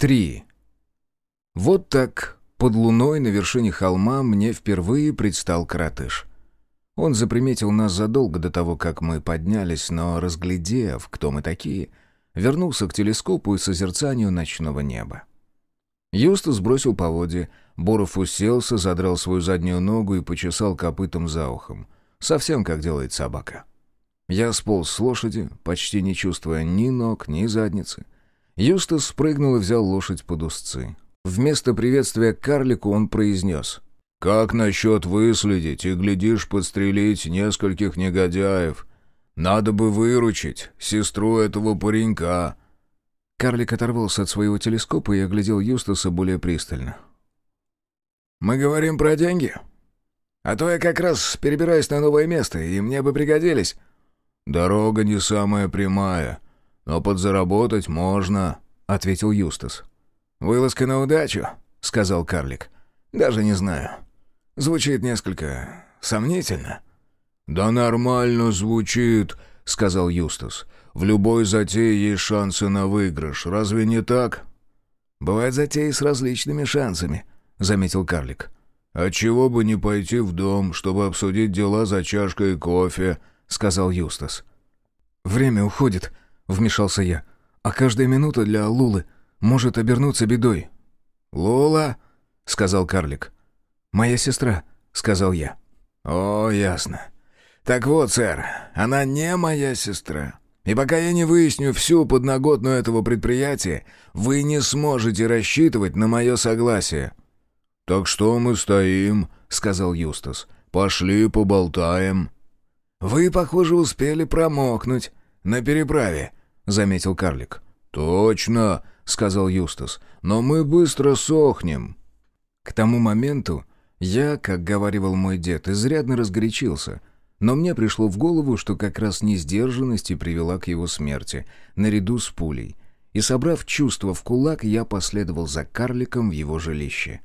3. Вот так, под луной на вершине холма, мне впервые предстал коротыш. Он заприметил нас задолго до того, как мы поднялись, но, разглядев, кто мы такие, вернулся к телескопу и созерцанию ночного неба. Юстас бросил поводья, Боров уселся, задрал свою заднюю ногу и почесал копытом за ухом. Совсем как делает собака. Я сполз с лошади, почти не чувствуя ни ног, ни задницы — Юстас спрыгнул и взял лошадь под узцы. Вместо приветствия карлику он произнес. «Как насчет выследить и, глядишь, подстрелить нескольких негодяев? Надо бы выручить сестру этого паренька». Карлик оторвался от своего телескопа и оглядел Юстаса более пристально. «Мы говорим про деньги? А то я как раз перебираюсь на новое место, и мне бы пригодились». «Дорога не самая прямая», «Но подзаработать можно», — ответил Юстас. «Вылазка на удачу», — сказал карлик. «Даже не знаю. Звучит несколько сомнительно». «Да нормально звучит», — сказал Юстас. «В любой затее есть шансы на выигрыш. Разве не так?» «Бывают затеи с различными шансами», — заметил карлик. «А чего бы не пойти в дом, чтобы обсудить дела за чашкой кофе», — сказал Юстас. «Время уходит», вмешался я. «А каждая минута для Лулы может обернуться бедой». «Лула?» — сказал карлик. «Моя сестра», — сказал я. «О, ясно. Так вот, сэр, она не моя сестра. И пока я не выясню всю подноготную этого предприятия, вы не сможете рассчитывать на мое согласие». «Так что мы стоим?» — сказал Юстас. «Пошли поболтаем». «Вы, похоже, успели промокнуть на переправе», заметил карлик. «Точно», — сказал Юстас, — «но мы быстро сохнем». К тому моменту я, как говаривал мой дед, изрядно разгорячился, но мне пришло в голову, что как раз несдержанность и привела к его смерти, наряду с пулей, и, собрав чувства в кулак, я последовал за карликом в его жилище.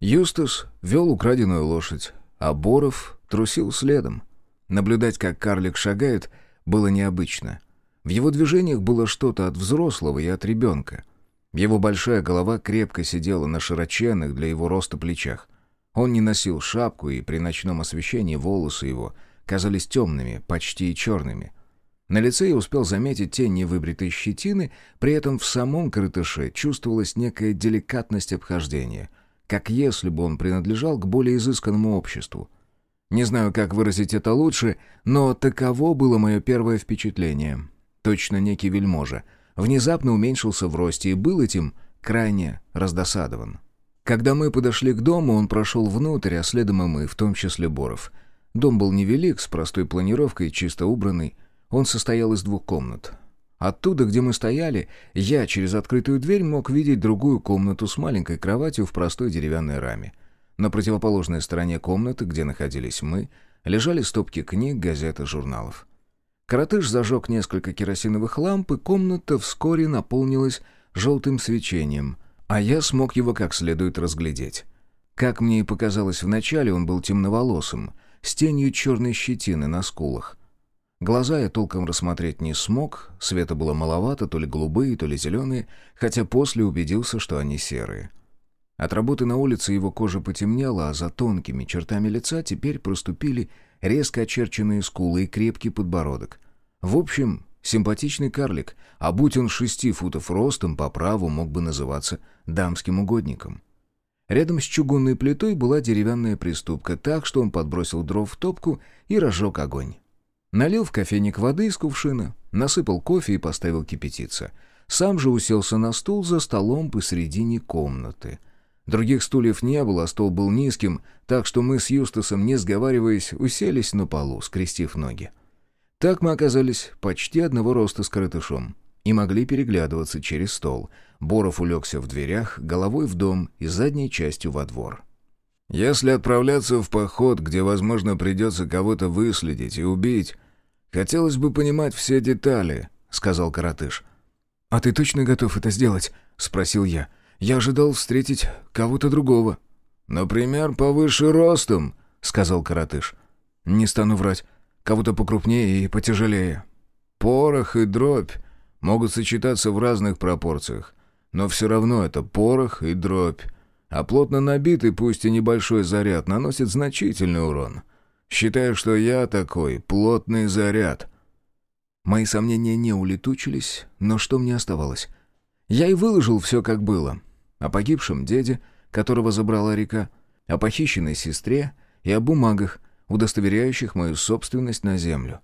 Юстас вел украденную лошадь, а Боров трусил следом. Наблюдать, как карлик шагает, было необычно — в его движениях было что-то от взрослого и от ребенка. Его большая голова крепко сидела на широченных для его роста плечах. Он не носил шапку, и при ночном освещении волосы его казались темными, почти черными. На лице я успел заметить тень невыбритой щетины, при этом в самом коротыше чувствовалась некая деликатность обхождения, как если бы он принадлежал к более изысканному обществу. Не знаю, как выразить это лучше, но таково было мое первое впечатление точно некий вельможа, внезапно уменьшился в росте и был этим крайне раздосадован. Когда мы подошли к дому, он прошел внутрь, а следом и мы, в том числе Боров. Дом был невелик, с простой планировкой, чисто убранный. Он состоял из двух комнат. Оттуда, где мы стояли, я через открытую дверь мог видеть другую комнату с маленькой кроватью в простой деревянной раме. На противоположной стороне комнаты, где находились мы, лежали стопки книг, газет и журналов. Коротыш зажег несколько керосиновых ламп, и комната вскоре наполнилась желтым свечением, а я смог его как следует разглядеть. Как мне и показалось вначале, он был темноволосым, с тенью черной щетины на скулах. Глаза я толком рассмотреть не смог, света было маловато, то ли голубые, то ли зеленые, хотя после убедился, что они серые. От работы на улице его кожа потемнела, а за тонкими чертами лица теперь проступили резко очерченные скулы и крепкий подбородок. В общем, симпатичный карлик, а будь он шести футов ростом, по праву мог бы называться дамским угодником. Рядом с чугунной плитой была деревянная приступка, так что он подбросил дров в топку и разжег огонь. Налил в кофейник воды из кувшина, насыпал кофе и поставил кипятиться. Сам же уселся на стул за столом посредине комнаты — Других стульев не было, а стол был низким, так что мы с Юстасом, не сговариваясь, уселись на полу, скрестив ноги. Так мы оказались почти одного роста с коротышом и могли переглядываться через стол. Боров улегся в дверях, головой в дом и задней частью во двор. «Если отправляться в поход, где, возможно, придется кого-то выследить и убить, хотелось бы понимать все детали», — сказал коротыш. «А ты точно готов это сделать?» — спросил я. Я ожидал встретить кого-то другого». «Например, повыше ростом», — сказал коротыш. «Не стану врать. Кого-то покрупнее и потяжелее». «Порох и дробь могут сочетаться в разных пропорциях. но все равно это порох и дробь. А плотно набитый, пусть и небольшой заряд, наносит значительный урон. Считаю, что я такой плотный заряд». Мои сомнения не улетучились, но что мне оставалось? Я и выложил все, как было. О погибшем деде, которого забрала река, о похищенной сестре и о бумагах, удостоверяющих мою собственность на землю.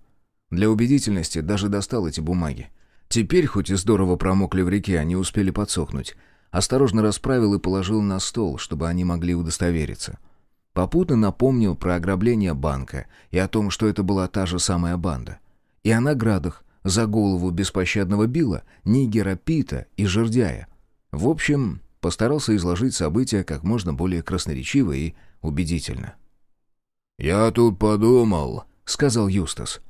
Для убедительности даже достал эти бумаги. Теперь, хоть и здорово промокли в реке, они успели подсохнуть. Осторожно расправил и положил на стол, чтобы они могли удостовериться. Попутно напомнил про ограбление банка и о том, что это была та же самая банда и о наградах за голову беспощадного Билла, Нигера Пита и Жердяя. В общем, постарался изложить события как можно более красноречиво и убедительно. «Я тут подумал», — сказал Юстас.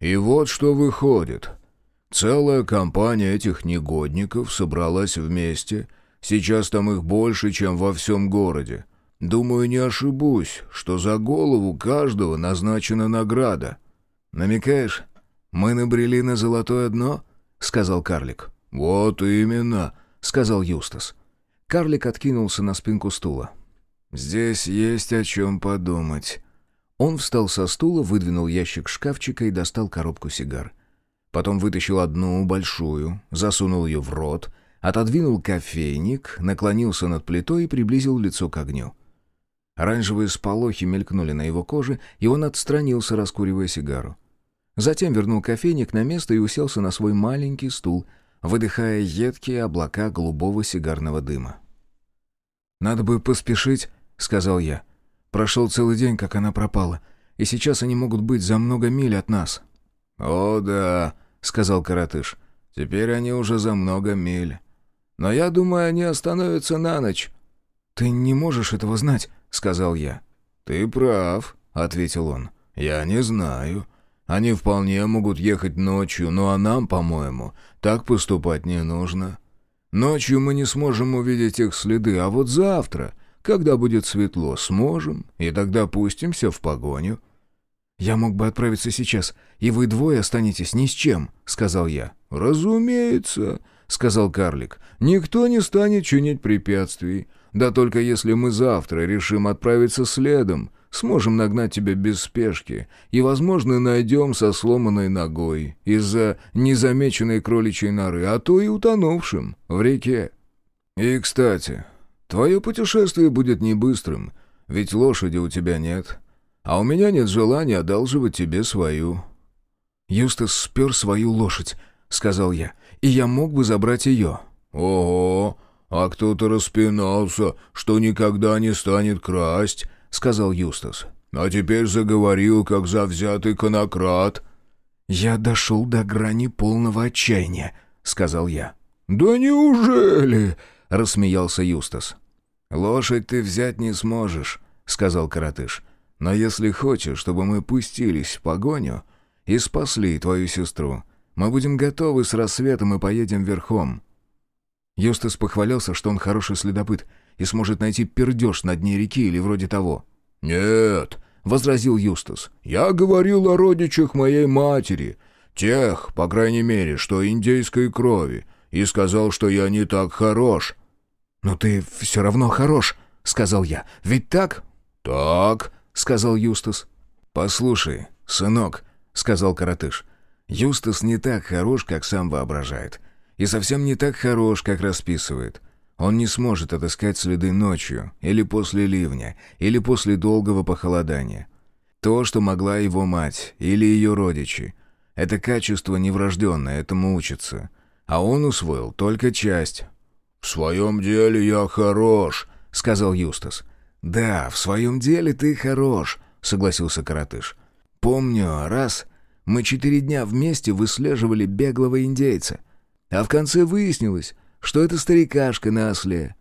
«И вот что выходит. Целая компания этих негодников собралась вместе. Сейчас там их больше, чем во всем городе. Думаю, не ошибусь, что за голову каждого назначена награда». «Намекаешь, «Мы набрели на золотое дно?» — сказал карлик. «Вот именно», — сказал Юстас. Карлик откинулся на спинку стула. «Здесь есть о чем подумать». Он встал со стула, выдвинул ящик шкафчика и достал коробку сигар. Потом вытащил одну большую, засунул ее в рот, отодвинул кофейник, наклонился над плитой и приблизил лицо к огню. Оранжевые сполохи мелькнули на его коже, и он отстранился, раскуривая сигару. Затем вернул кофейник на место и уселся на свой маленький стул, выдыхая едкие облака голубого сигарного дыма. «Надо бы поспешить», — сказал я. «Прошел целый день, как она пропала, и сейчас они могут быть за много миль от нас». «О, да», — сказал коротыш. «Теперь они уже за много миль. Но я думаю, они остановятся на ночь». «Ты не можешь этого знать», — сказал я. «Ты прав», — ответил он. «Я не знаю. Они вполне могут ехать ночью, ну а нам, по-моему, так поступать не нужно. Ночью мы не сможем увидеть их следы, а вот завтра, когда будет светло, сможем, и тогда пустимся в погоню». «Я мог бы отправиться сейчас, и вы двое останетесь ни с чем», — сказал я. «Разумеется», — сказал карлик. «Никто не станет чинить препятствий. Да только если мы завтра решим отправиться следом, Сможем нагнать тебя без спешки и, возможно, найдем со сломанной ногой из-за незамеченной кроличьей норы, а то и утонувшим в реке. И, кстати, твое путешествие будет не быстрым, ведь лошади у тебя нет, а у меня нет желания одалживать тебе свою». «Юстас спер свою лошадь», — сказал я, — «и я мог бы забрать ее». «Ого, а кто-то распинался, что никогда не станет красть», — сказал Юстас. «А теперь заговорил, как завзятый конократ». «Я дошел до грани полного отчаяния», — сказал я. «Да неужели?» — рассмеялся Юстас. «Лошадь ты взять не сможешь», — сказал коротыш. «Но если хочешь, чтобы мы пустились в погоню и спасли твою сестру, мы будем готовы с рассветом и поедем верхом». Юстас похвалялся, что он хороший следопыт — и сможет найти пердеж на дне реки или вроде того». «Нет», — возразил Юстас, — «я говорил о родичах моей матери, тех, по крайней мере, что индейской крови, и сказал, что я не так хорош». «Но ты все равно хорош», — сказал я. «Ведь так?» «Так», — сказал Юстас. «Послушай, сынок», — сказал коротыш, — «Юстас не так хорош, как сам воображает, и совсем не так хорош, как расписывает. Он не сможет отыскать следы ночью, или после ливня, или после долгого похолодания. То, что могла его мать или ее родичи, это качество неврожденное, этому учится. А он усвоил только часть. «В своем деле я хорош», — сказал Юстас. «Да, в своем деле ты хорош», — согласился Каратыш. «Помню, раз мы четыре дня вместе выслеживали беглого индейца, а в конце выяснилось, что это старикашка на осле.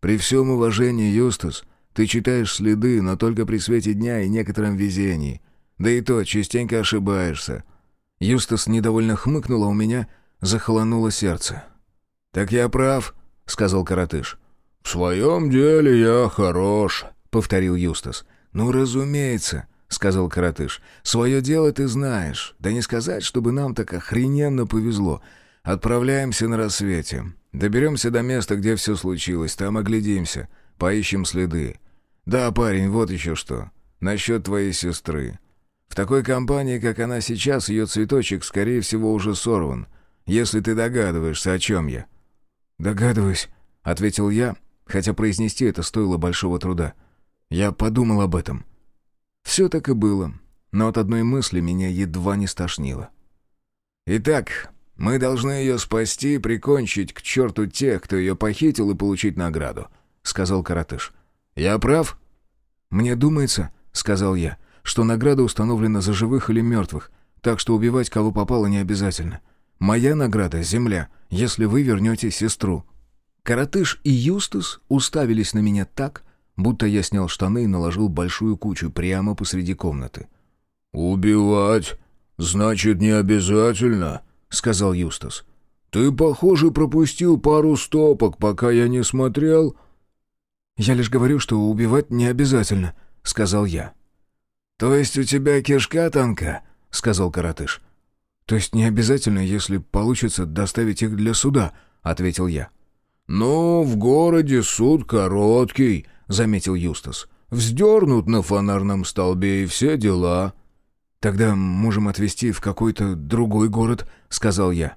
При всем уважении, Юстас, ты читаешь следы, но только при свете дня и некотором везении. Да и то частенько ошибаешься». Юстас недовольно хмыкнул, а у меня захолонуло сердце. «Так я прав», — сказал Каратыш. «В своем деле я хорош», — повторил Юстас. «Ну, разумеется», — сказал Каратыш. «Свое дело ты знаешь. Да не сказать, чтобы нам так охрененно повезло. Отправляемся на рассвете. Доберемся до места, где все случилось, там оглядимся, поищем следы. Да, парень, вот еще что. Насчет твоей сестры. В такой компании, как она сейчас, ее цветочек, скорее всего, уже сорван. Если ты догадываешься, о чем я». «Догадываюсь», — ответил я, хотя произнести это стоило большого труда. Я подумал об этом. Все так и было, но от одной мысли меня едва не стошнило. «Итак, мы должны ее спасти и прикончить к черту тех, кто ее похитил, и получить награду», — сказал Каратыш. «Я прав?» «Мне думается», — сказал я, — «что награда установлена за живых или мертвых, так что убивать кого попало не обязательно. Моя награда — земля, если вы вернете сестру». Каратыш и Юстус уставились на меня так, будто я снял штаны и наложил большую кучу прямо посреди комнаты. «Убивать? Значит, не обязательно», — сказал Юстус. «Ты, похоже, пропустил пару стопок, пока я не смотрел». «Я лишь говорю, что убивать не обязательно», — сказал я. «То есть у тебя кишка тонка?» — сказал Каратыш. «То есть не обязательно, если получится доставить их для суда», — ответил я. «Ну, в городе суд короткий», — заметил Юстас. «Вздернут на фонарном столбе и все дела». «Тогда можем отвезти в какой-то другой город», — сказал я.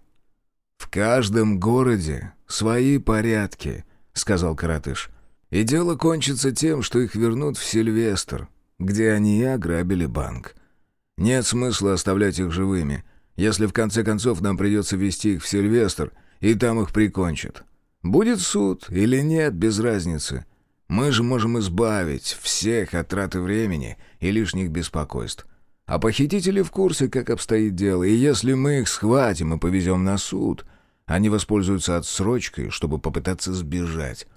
«В каждом городе свои порядки», — сказал Каратыш. «И дело кончится тем, что их вернут в Сильвестр, где они и ограбили банк. Нет смысла оставлять их живыми, если в конце концов нам придется вести их в Сильвестр, и там их прикончат. Будет суд или нет, без разницы. Мы же можем избавить всех от траты времени и лишних беспокойств. А похитители в курсе, как обстоит дело, и если мы их схватим и повезем на суд, они воспользуются отсрочкой, чтобы попытаться сбежать.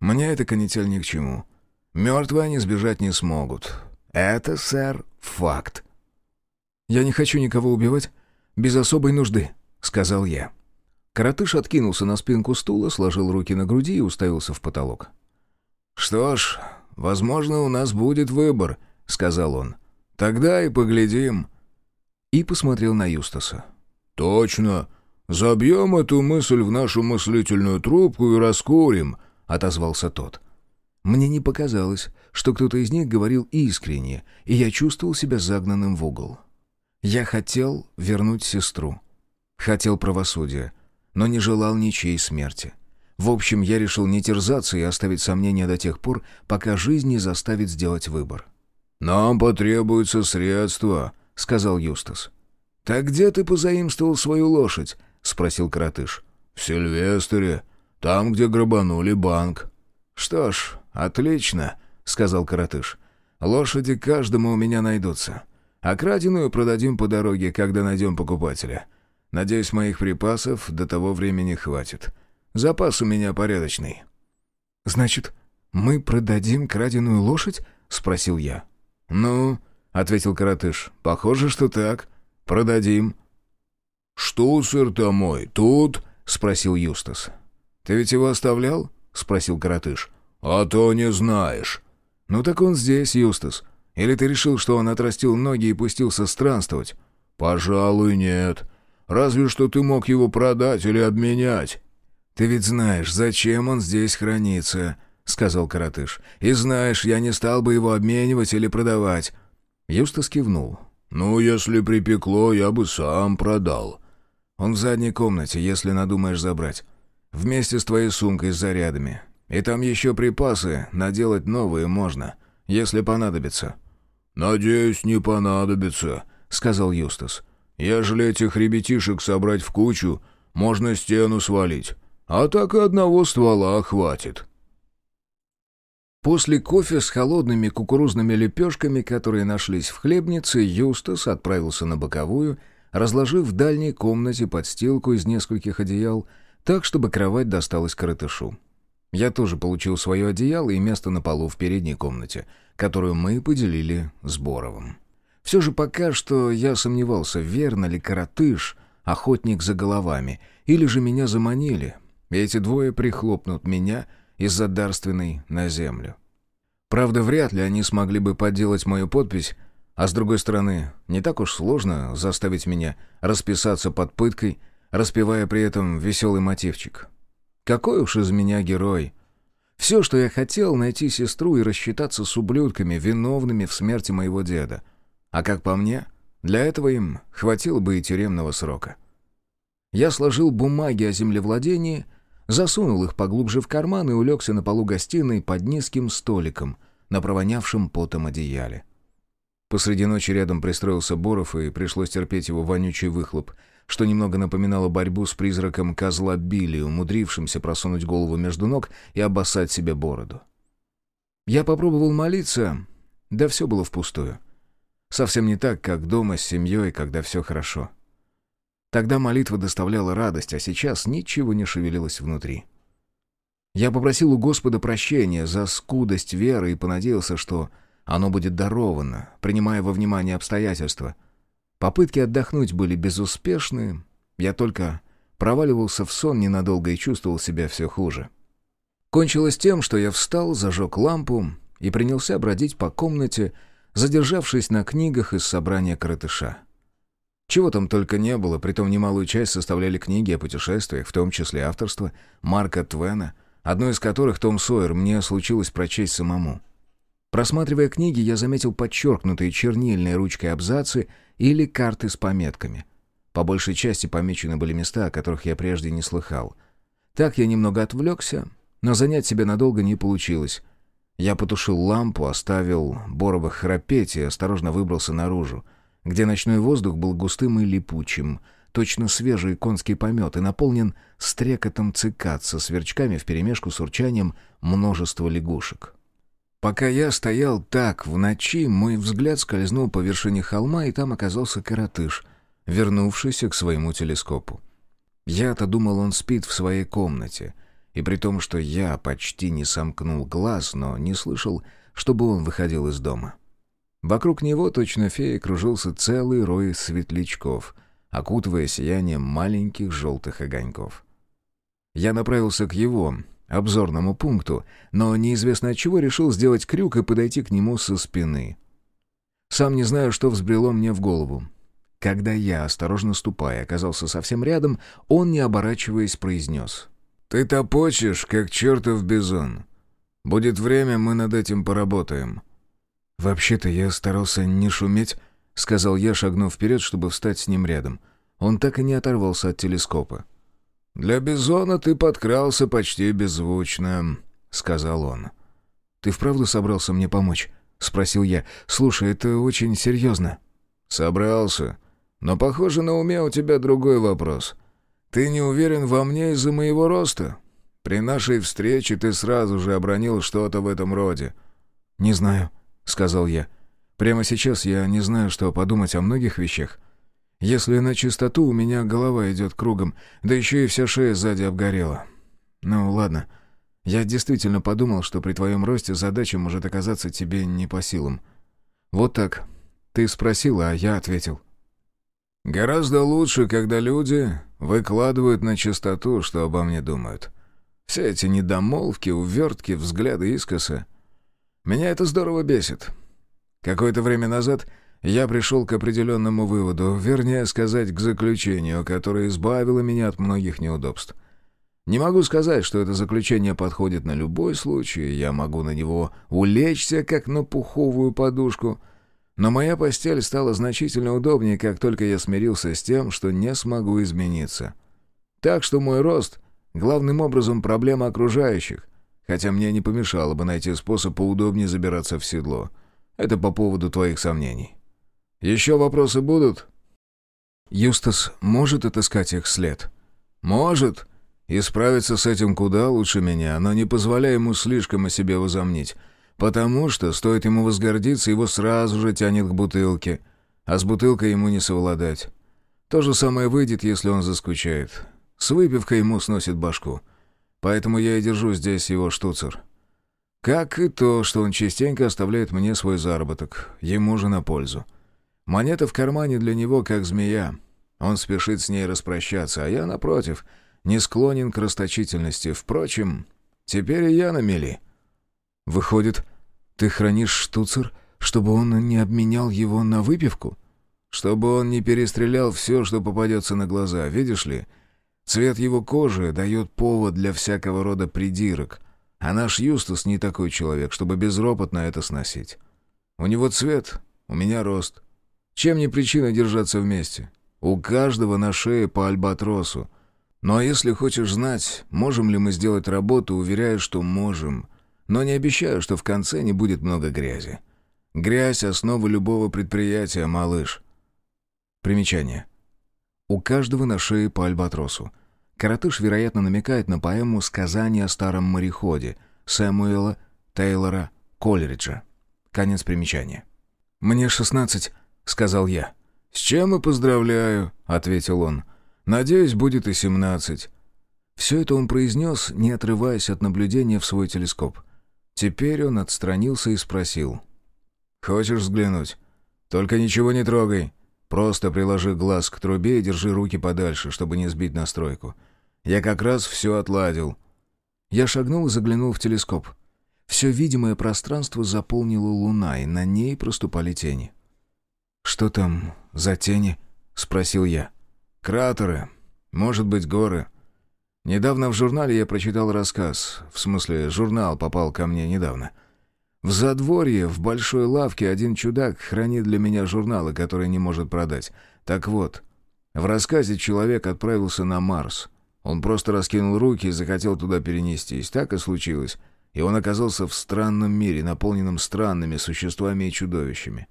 Мне эта канитель ни к чему. Мертвые они сбежать не смогут. Это, сэр, факт. «Я не хочу никого убивать без особой нужды», — сказал я. Каратыш откинулся на спинку стула, сложил руки на груди и уставился в потолок. «Что ж, возможно, у нас будет выбор», — сказал он. «Тогда и поглядим». И посмотрел на Юстаса. «Точно. Забьем эту мысль в нашу мыслительную трубку и раскурим», — отозвался тот. Мне не показалось, что кто-то из них говорил искренне, и я чувствовал себя загнанным в угол. Я хотел вернуть сестру. Хотел правосудия, но не желал ничьей смерти. В общем, я решил не терзаться и оставить сомнения до тех пор, пока жизнь не заставит сделать выбор. «Нам потребуются средства», — сказал Юстас. «Так где ты позаимствовал свою лошадь?» — спросил Каратыш. «В Сильвестере, там, где грабанули банк». «Что ж, отлично», — сказал Каратыш. «Лошади каждому у меня найдутся. А краденую продадим по дороге, когда найдем покупателя. Надеюсь, моих припасов до того времени хватит. Запас у меня порядочный». «Значит, мы продадим краденую лошадь?» — спросил я. «Ну», — ответил Каратыш, — «похоже, что так. Продадим». «Штуцер-то мой тут?» — спросил Юстас. «Ты ведь его оставлял?» — спросил Каратыш. «А то не знаешь». «Ну так он здесь, Юстас. Или ты решил, что он отрастил ноги и пустился странствовать?» «Пожалуй, нет. Разве что ты мог его продать или обменять». «Ты ведь знаешь, зачем он здесь хранится», — сказал Каратыш. «И знаешь, я не стал бы его обменивать или продавать». Юстас кивнул. «Ну, если припекло, я бы сам продал». «Он в задней комнате, если надумаешь забрать. Вместе с твоей сумкой с зарядами. И там еще припасы, наделать новые можно, если понадобится». «Надеюсь, не понадобится», — сказал Юстас. «Ежели этих ребятишек собрать в кучу, можно стену свалить. А так и одного ствола хватит». После кофе с холодными кукурузными лепешками, которые нашлись в хлебнице, Юстас отправился на боковую, разложив в дальней комнате подстилку из нескольких одеял, так, чтобы кровать досталась коротышу. Я тоже получил свое одеяло и место на полу в передней комнате, которую мы поделили с Боровым. Все же пока что я сомневался, верно ли коротыш, охотник за головами, или же меня заманили — эти двое прихлопнут меня из-за дарственной на землю. Правда, вряд ли они смогли бы подделать мою подпись, а с другой стороны, не так уж сложно заставить меня расписаться под пыткой, распевая при этом веселый мотивчик. Какой уж из меня герой. Все, что я хотел, найти сестру и рассчитаться с ублюдками, виновными в смерти моего деда. А как по мне, для этого им хватило бы и тюремного срока. Я сложил бумаги о землевладении, засунул их поглубже в карман и улегся на полу гостиной под низким столиком на провонявшем потом одеяле. Посреди ночи рядом пристроился Боров, и пришлось терпеть его вонючий выхлоп, что немного напоминало борьбу с призраком козла Билли, умудрившимся просунуть голову между ног и обоссать себе бороду. Я попробовал молиться, да все было впустую. Совсем не так, как дома с семьей, когда все хорошо. Тогда молитва доставляла радость, а сейчас ничего не шевелилось внутри. Я попросил у Господа прощения за скудость веры и понадеялся, что оно будет даровано, принимая во внимание обстоятельства. Попытки отдохнуть были безуспешны, я только проваливался в сон ненадолго и чувствовал себя все хуже. Кончилось тем, что я встал, зажег лампу и принялся бродить по комнате, задержавшись на книгах из собрания коротыша. Чего там только не было, притом немалую часть составляли книги о путешествиях, в том числе авторство Марка Твена, одну из которых Том Сойер мне случилось прочесть самому. Просматривая книги, я заметил подчеркнутые чернильной ручкой абзацы или карты с пометками. По большей части помечены были места, о которых я прежде не слыхал. Так я немного отвлекся, но занять себя надолго не получилось. Я потушил лампу, оставил Борова храпеть и осторожно выбрался наружу, где ночной воздух был густым и липучим, точно свежий конский помет и наполнен стрекотом цикад со сверчками вперемешку с урчанием множества лягушек. Пока я стоял так в ночи, мой взгляд скользнул по вершине холма, и там оказался коротыш, вернувшийся к своему телескопу. Я-то думал, он спит в своей комнате, и при том, что я почти не сомкнул глаз, но не слышал, чтобы он выходил из дома. Вокруг него, точно фея, кружился целый рой светлячков, окутывая сиянием маленьких желтых огоньков. Я направился к его, обзорному пункту, но неизвестно от чего решил сделать крюк и подойти к нему со спины. Сам не знаю, что взбрело мне в голову. Когда я, осторожно ступая, оказался совсем рядом, он, не оборачиваясь, произнес. «Ты топочешь, как чертов бизон. Будет время, мы над этим поработаем». «Вообще-то я старался не шуметь», — сказал я, шагнув вперед, чтобы встать с ним рядом. Он так и не оторвался от телескопа. «Для Бизона ты подкрался почти беззвучно», — сказал он. «Ты вправду собрался мне помочь?» — спросил я. «Слушай, это очень серьезно». «Собрался. Но, похоже, на уме у тебя другой вопрос. Ты не уверен во мне из-за моего роста? При нашей встрече ты сразу же обронил что-то в этом роде». «Не знаю», — сказал я. «Прямо сейчас я не знаю, что подумать о многих вещах. Если на чистоту, у меня голова идет кругом, да еще и вся шея сзади обгорела. Ну, ладно. Я действительно подумал, что при твоем росте задача может оказаться тебе не по силам. Вот так. Ты спросил, а я ответил. Гораздо лучше, когда люди выкладывают на чистоту, что обо мне думают. Все эти недомолвки, увертки, взгляды искоса. Меня это здорово бесит. Какое-то время назад я пришел к определенному выводу, вернее сказать, к заключению, которое избавило меня от многих неудобств. Не могу сказать, что это заключение подходит на любой случай, я могу на него улечься, как на пуховую подушку, но моя постель стала значительно удобнее, как только я смирился с тем, что не смогу измениться. Так что мой рост — главным образом проблема окружающих, хотя мне не помешало бы найти способ поудобнее забираться в седло. Это по поводу твоих сомнений. Еще вопросы будут?» «Юстас может отыскать их след?» «Может. И справиться с этим куда лучше меня, но не позволяй ему слишком о себе возомнить, потому что, стоит ему возгордиться, его сразу же тянет к бутылке, а с бутылкой ему не совладать. То же самое выйдет, если он заскучает. С выпивкой ему сносит башку. Поэтому я и держу здесь его штуцер. Как и то, что он частенько оставляет мне свой заработок, ему же на пользу. Монета в кармане для него как змея. Он спешит с ней распрощаться, а я, напротив, не склонен к расточительности. Впрочем, теперь и я на мели. Выходит, ты хранишь штуцер, чтобы он не обменял его на выпивку? Чтобы он не перестрелял все, что попадется на глаза, видишь ли? Цвет его кожи дает повод для всякого рода придирок, а наш Юстас не такой человек, чтобы безропотно это сносить. У него цвет, у меня рост. Чем не причина держаться вместе? У каждого на шее по альбатросу. Ну а если хочешь знать, можем ли мы сделать работу, уверяю, что можем. Но не обещаю, что в конце не будет много грязи. Грязь — основа любого предприятия, малыш. Примечание. У каждого на шее по альбатросу. Каратыш, вероятно, намекает на поэму «Сказание о старом мореходе» Сэмуэла Тейлора Колериджа. Конец примечания. «Мне шестнадцать», — сказал я. «С чем и поздравляю», — ответил он. «Надеюсь, будет и семнадцать». Все это он произнес, не отрываясь от наблюдения в свой телескоп. Теперь он отстранился и спросил. «Хочешь взглянуть? Только ничего не трогай. Просто приложи глаз к трубе и держи руки подальше, чтобы не сбить настройку. Я как раз все отладил». Я шагнул и заглянул в телескоп. Все видимое пространство заполнила луна, и на ней проступали тени. «Что там за тени?» — спросил я. «Кратеры. Может быть, горы. Недавно в журнале я прочитал рассказ. В смысле, журнал попал ко мне недавно. В задворье, в большой лавке, один чудак хранит для меня журналы, которые не может продать. Так вот, в рассказе человек отправился на Марс. Он просто раскинул руки и захотел туда перенестись. Так и случилось. И он оказался в странном мире, наполненном странными существами и чудовищами.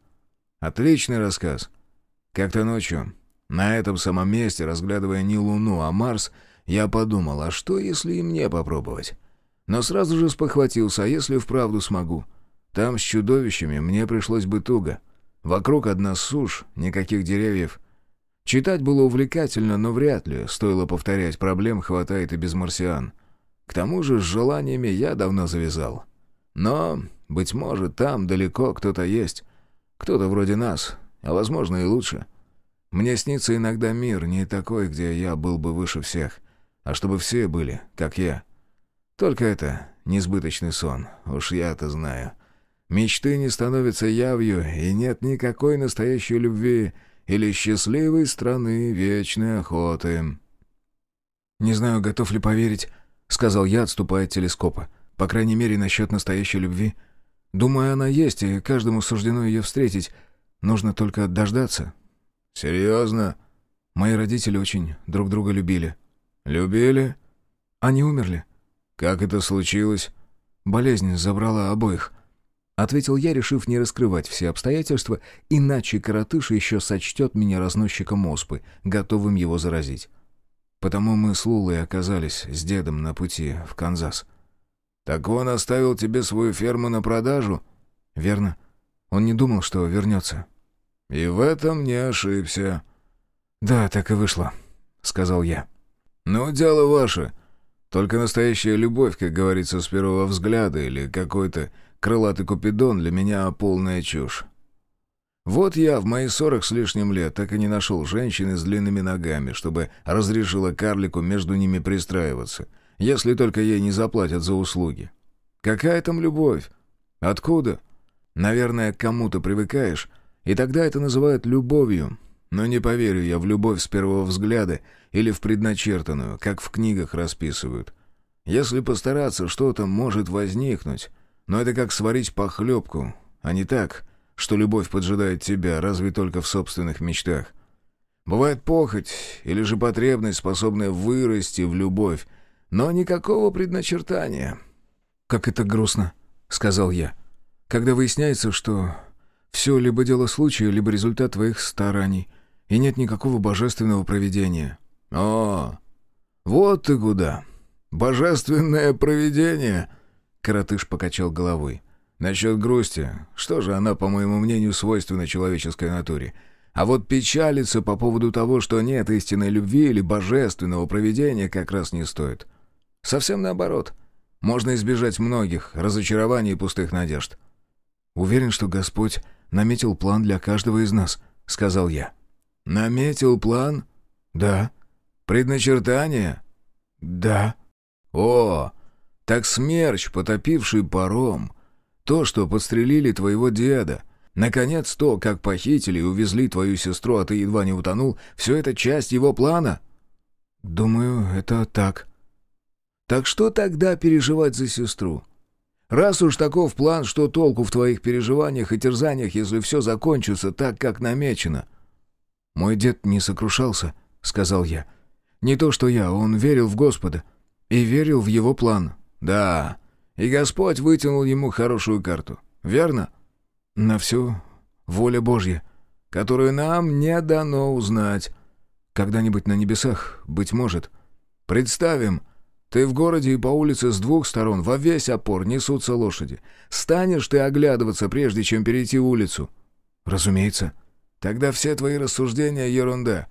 Отличный рассказ. Как-то ночью, на этом самом месте, разглядывая не Луну, а Марс, я подумал, а что, если и мне попробовать? Но сразу же спохватился, а если вправду смогу? Там с чудовищами мне пришлось бы туго. Вокруг одна сушь, никаких деревьев — Читать было увлекательно, но вряд ли, стоило повторять, проблем хватает и без марсиан. К тому же с желаниями я давно завязал. Но, быть может, там далеко кто-то есть. Кто-то вроде нас, а возможно и лучше. Мне снится иногда мир не такой, где я был бы выше всех, а чтобы все были, как я. Только это несбыточный сон, уж я-то знаю. Мечты не становятся явью, и нет никакой настоящей любви — или счастливой страны вечной охоты». «Не знаю, готов ли поверить», — сказал я, отступая от телескопа. «По крайней мере, насчет настоящей любви. Думаю, она есть, и каждому суждено ее встретить. Нужно только дождаться». «Серьезно?» «Мои родители очень друг друга любили». «Любили?» «Они умерли». «Как это случилось?» «Болезнь забрала обоих». Ответил я, решив не раскрывать все обстоятельства, иначе коротыш еще сочтет меня разносчиком оспы, готовым его заразить. Потому мы с Лулой оказались с дедом на пути в Канзас. «Так он оставил тебе свою ферму на продажу?» «Верно. Он не думал, что вернется». «И в этом не ошибся». «Да, так и вышло», — сказал я. «Ну, дело ваше. Только настоящая любовь, как говорится, с первого взгляда или какой-то Крылатый Купидон для меня полная чушь. Вот я в мои сорок с лишним лет так и не нашел женщины с длинными ногами, чтобы разрешила карлику между ними пристраиваться, если только ей не заплатят за услуги. Какая там любовь? Откуда? Наверное, к кому-то привыкаешь, и тогда это называют любовью. Но не поверю я в любовь с первого взгляда или в предначертанную, как в книгах расписывают. Если постараться, что-то может возникнуть, но это как сварить похлебку, а не так, что любовь поджидает тебя, разве только в собственных мечтах. Бывает похоть или же потребность, способная вырасти в любовь, но никакого предначертания. «Как это грустно», — сказал я. «Когда выясняется, что все либо дело случая, либо результат твоих стараний, и нет никакого божественного провидения». «О, вот ты куда! Божественное провидение!» Коротыш покачал головой. «Насчет грусти. Что же она, по моему мнению, свойственна человеческой натуре? А вот печалиться по поводу того, что нет истинной любви или божественного провидения, как раз не стоит. Совсем наоборот. Можно избежать многих разочарований и пустых надежд». «Уверен, что Господь наметил план для каждого из нас», — сказал я. «Наметил план?» «Да». «Предначертание?» «Да». «О, так смерч, потопивший паром, то, что подстрелили твоего деда, наконец то, как похитили и увезли твою сестру, а ты едва не утонул, все это часть его плана?» «Думаю, это так». «Так что тогда переживать за сестру? Раз уж таков план, что толку в твоих переживаниях и терзаниях, если все закончится так, как намечено?» «Мой дед не сокрушался», — сказал я. «Не то что я, он верил в Господа и верил в его план». «Да, и Господь вытянул ему хорошую карту, верно?» «На все воля Божья, которую нам не дано узнать». «Когда-нибудь на небесах, быть может». «Представим, ты в городе и по улице с двух сторон во весь опор несутся лошади. Станешь ты оглядываться, прежде чем перейти улицу?» «Разумеется». «Тогда все твои рассуждения — ерунда.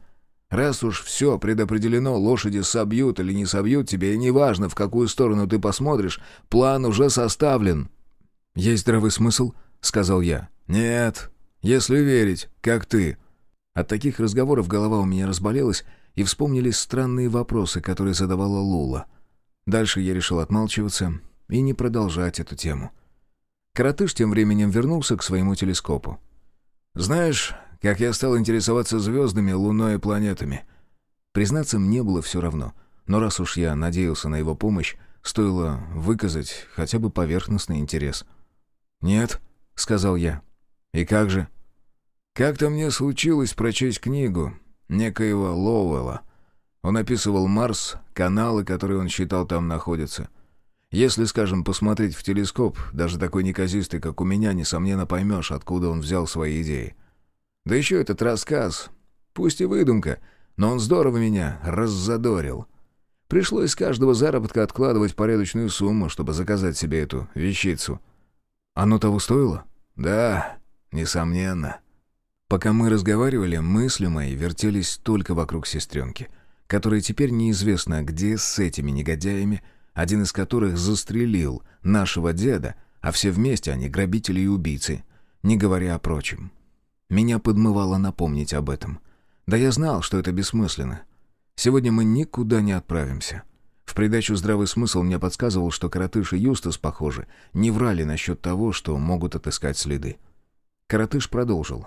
Раз уж все предопределено, лошади собьют или не собьют тебя, и неважно, в какую сторону ты посмотришь, план уже составлен». «Есть здравый смысл?» — сказал я. «Нет, если верить, как ты». От таких разговоров голова у меня разболелась, и вспомнились странные вопросы, которые задавала Лула — Дальше я решил отмалчиваться и не продолжать эту тему. Каратыш тем временем вернулся к своему телескопу. «Знаешь, как я стал интересоваться звездами, луной и планетами?» Признаться, мне было все равно, но раз уж я надеялся на его помощь, стоило выказать хотя бы поверхностный интерес. «Нет», — сказал я. «И как же?» «Как-то мне случилось прочесть книгу некоего Лоуэлла он описывал Марс, каналы, которые он считал там находятся. Если, скажем, посмотреть в телескоп, даже такой неказистый, как у меня, несомненно поймешь, откуда он взял свои идеи. Да еще этот рассказ, пусть и выдумка, но он здорово меня раззадорил. Пришлось с каждого заработка откладывать порядочную сумму, чтобы заказать себе эту вещицу. Оно того стоило? Да, несомненно. Пока мы разговаривали, мысли мои вертелись только вокруг сестренки — которая теперь неизвестно где с этими негодяями, один из которых застрелил нашего деда, а все вместе они грабители и убийцы, не говоря о прочем. Меня подмывало напомнить об этом. Да я знал, что это бессмысленно. Сегодня мы никуда не отправимся. В придачу здравый смысл мне подсказывал, что Каратыш и Юстас, похоже, не врали насчет того, что могут отыскать следы. Каратыш продолжил.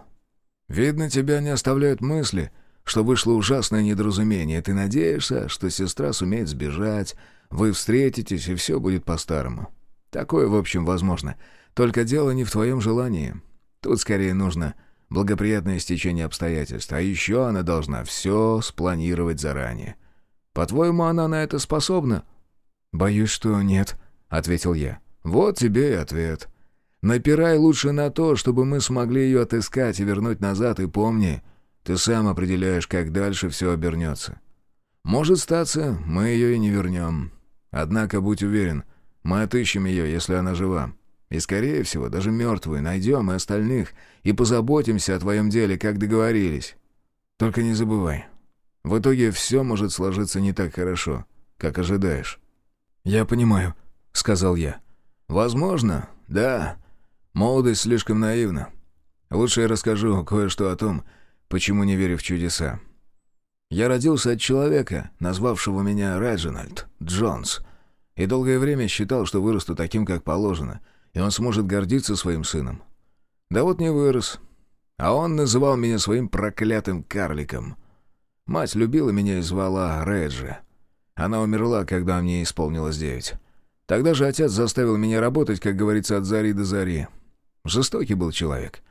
«Видно, тебя не оставляют мысли, что вышло ужасное недоразумение. Ты надеешься, что сестра сумеет сбежать, вы встретитесь, и все будет по-старому. Такое, в общем, возможно. Только дело не в твоем желании. Тут скорее нужно благоприятное стечение обстоятельств, а еще она должна все спланировать заранее. По-твоему, она на это способна?» «Боюсь, что нет», — ответил я. «Вот тебе и ответ. Напирай лучше на то, чтобы мы смогли ее отыскать и вернуть назад, и помни, ты сам определяешь, как дальше все обернется. Может статься, мы ее и не вернем. Однако, будь уверен, мы отыщем ее, если она жива. И, скорее всего, даже мертвую найдем и остальных, и позаботимся о твоем деле, как договорились. Только не забывай, в итоге все может сложиться не так хорошо, как ожидаешь». «Я понимаю», — сказал я. «Возможно, да. Молодость слишком наивна. Лучше я расскажу кое-что о том, Почему не верю в чудеса? Я родился от человека, назвавшего меня Реджинальд Джонс, и долгое время считал, что вырасту таким, как положено, и он сможет гордиться своим сыном. Да вот не вырос. А он называл меня своим проклятым карликом. Мать любила меня и звала Реджи. Она умерла, когда мне исполнилось девять. Тогда же отец заставил меня работать, как говорится, от зари до зари. Жестокий был человек.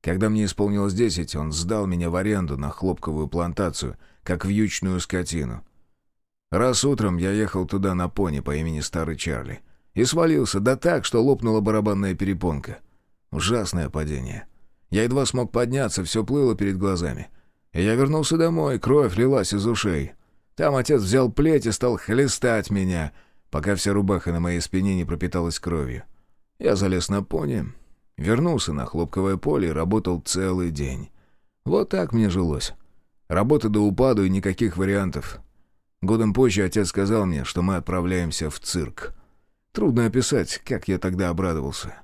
Когда мне исполнилось десять, он сдал меня в аренду на хлопковую плантацию, как вьючную скотину. Раз утром я ехал туда на пони по имени Старый Чарли и свалился, да так, что лопнула барабанная перепонка. Ужасное падение. Я едва смог подняться, все плыло перед глазами. И я вернулся домой, кровь лилась из ушей. Там отец взял плеть и стал хлестать меня, пока вся рубаха на моей спине не пропиталась кровью. Я залез на пони, Вернулся на хлопковое поле и работал целый день. Вот так мне жилось. Работа до упаду и никаких вариантов. Годом позже отец сказал мне, что мы отправляемся в цирк. Трудно описать, как я тогда обрадовался.